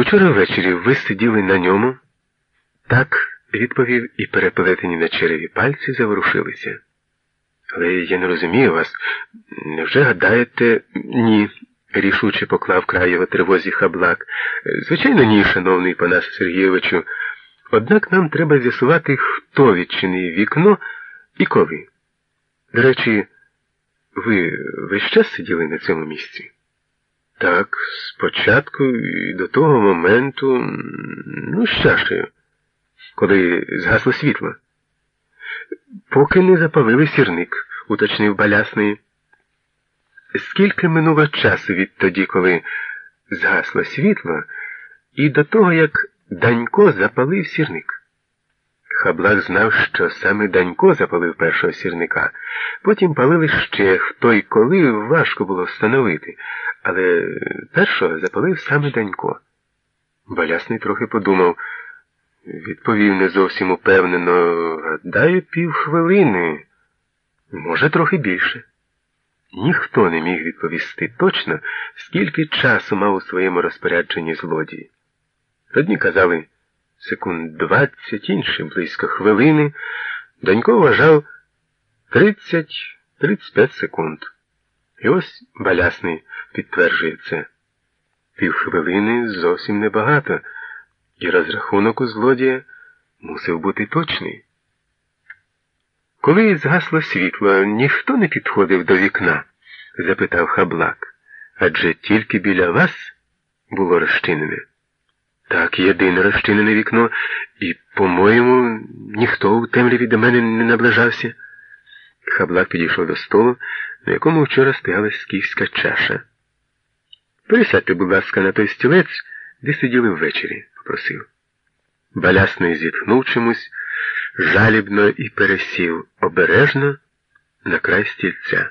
Учора ввечері ви сиділи на ньому? Так, відповів, і переплетені на череві пальці заворушилися. Але я не розумію вас. Невже гадаєте, ні, рішуче поклав край його тривозі хаблак. Звичайно, ні, шановний Панас Сергійовичу. Однак нам треба з'ясувати, хто відчинив вікно і коли. До речі, ви весь час сиділи на цьому місці? Так, спочатку і до того моменту, ну, з чашею, коли згасло світло. Поки не запалили сірник, уточнив балясний. Скільки минуло часу відтоді, коли згасло світло, і до того, як Данько запалив сірник? Хаблак знав, що саме Данько запалив першого сірника. Потім палили ще хто й коли важко було встановити, але першого запалив саме Данько. Балясний трохи подумав, відповів не зовсім упевнено, гадаю, півхвилини, може, трохи більше. Ніхто не міг відповісти точно, скільки часу мав у своєму розпорядженні злодій. Одні казали секунд двадцять, інші близько хвилини. Данько вважав тридцять-тридцять п'ять секунд. І ось балясний підтверджує це. Півхвилини зовсім небагато, і розрахунок у злодія мусив бути точний. Коли згасло світло, ніхто не підходив до вікна? запитав хаблак. Адже тільки біля вас було розчинене. Так, єдине розчинене вікно, і, по-моєму, ніхто у темряві до мене не наближався. Хаблак підійшов до столу, на якому вчора стояла скіфська чаша. Присядьте, будь ласка, на той стілець, де сиділи ввечері, попросив. Балясний зітхнув чомусь жалібно і пересів обережно на край стільця.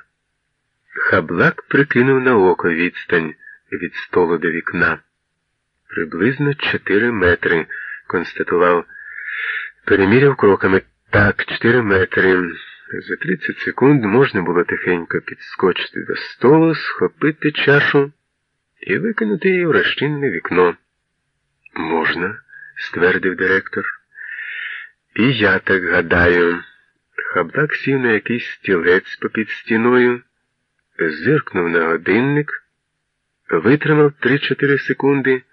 Хаблак прикинув на око відстань від столу до вікна. Приблизно чотири метри, констатував. Переміряв кроками так, чотири метри. За тридцять секунд можна було тихенько підскочити до столу, схопити чашу і викинути її в розчинне вікно. Можна, ствердив директор. І я так гадаю. Хаблак сів на якийсь стілець попід стіною, зиркнув на годинник, витримав три-чотири секунди,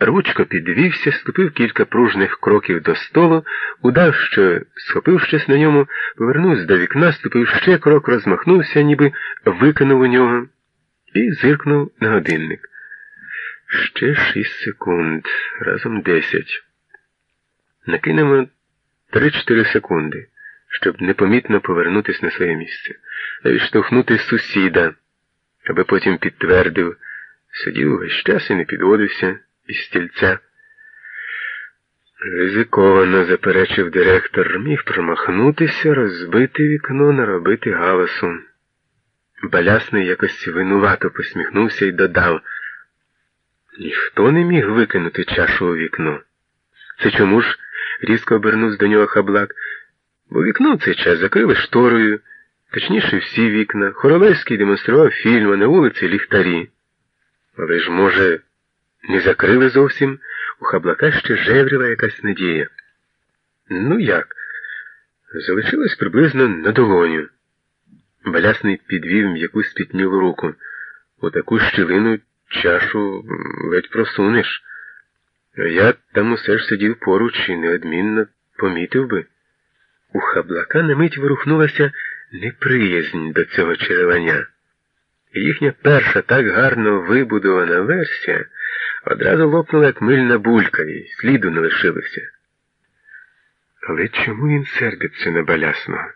ручко підвівся, ступив кілька пружних кроків до столу, удав, що, схопив щось на ньому, повернувся до вікна, ступив ще крок, розмахнувся, ніби викинув у нього, і зиркнув на годинник. Ще шість секунд, разом десять. Накинемо три-чотири секунди, щоб непомітно повернутися на своє місце, а відштовхнути сусіда, аби потім підтвердив, сидів весь час і не підводився із стільця. Ризиковано, заперечив директор, міг промахнутися, розбити вікно, наробити галасу. Балясний якось винувато посміхнувся і додав. Ніхто не міг викинути чашу у вікно. Це чому ж? різко обернувся до нього хаблак, бо вікно в цей час закрили шторою, точніше всі вікна. Хоролевський демонстрував фільм, а на вулиці ліхтарі. Але ж, може, не закрили зовсім, у хаблака ще жевріла якась надія. Ну як? Залишилось приблизно на долоню. Балясний підвів м'яку спітнілу руку. У таку щілину чашу ледь просунеш. Я там усе ж сидів поруч і неодмінно помітив би. У хаблака на мить ворухнулася неприязнь до цього черевання. Їхня перша так гарно вибудована версія одразу лопнула, як мильна булька, і сліду не лишилося. Але чому він сердиться на балясного?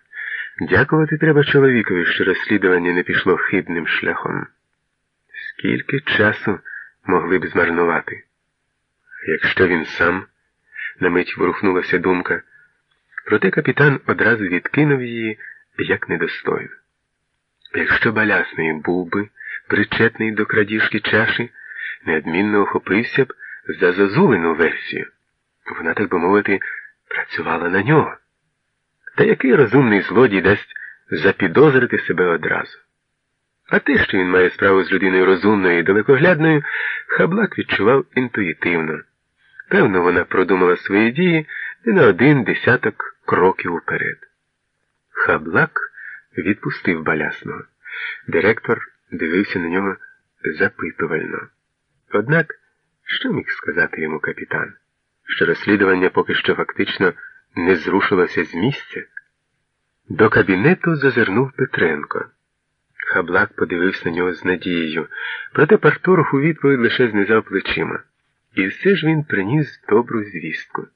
Дякувати треба чоловікові, що розслідування не пішло хибним шляхом. Скільки часу могли б змарнувати? Якщо він сам, на мить ворухнулася думка, проте капітан одразу відкинув її як недостойну. Якщо балясний був би причетний до крадіжки чаші, неодмінно охопився б за зазулену версію. Вона, так би мовити, працювала на нього. Та який розумний злодій дасть запідозрити себе одразу? А те, що він має справу з людиною розумною і далекоглядною, хаблак відчував інтуїтивно. Певно, вона продумала свої дії не на один десяток кроків уперед. Хаблак відпустив балясного. Директор дивився на нього запитувально. Однак, що міг сказати йому капітан? Що розслідування поки що фактично не зрушилося з місця? До кабінету зазирнув Петренко. Хаблак подивився на нього з надією, проте Партурх у відповідь лише знизав плечима. І все ж він приніс добру звістку.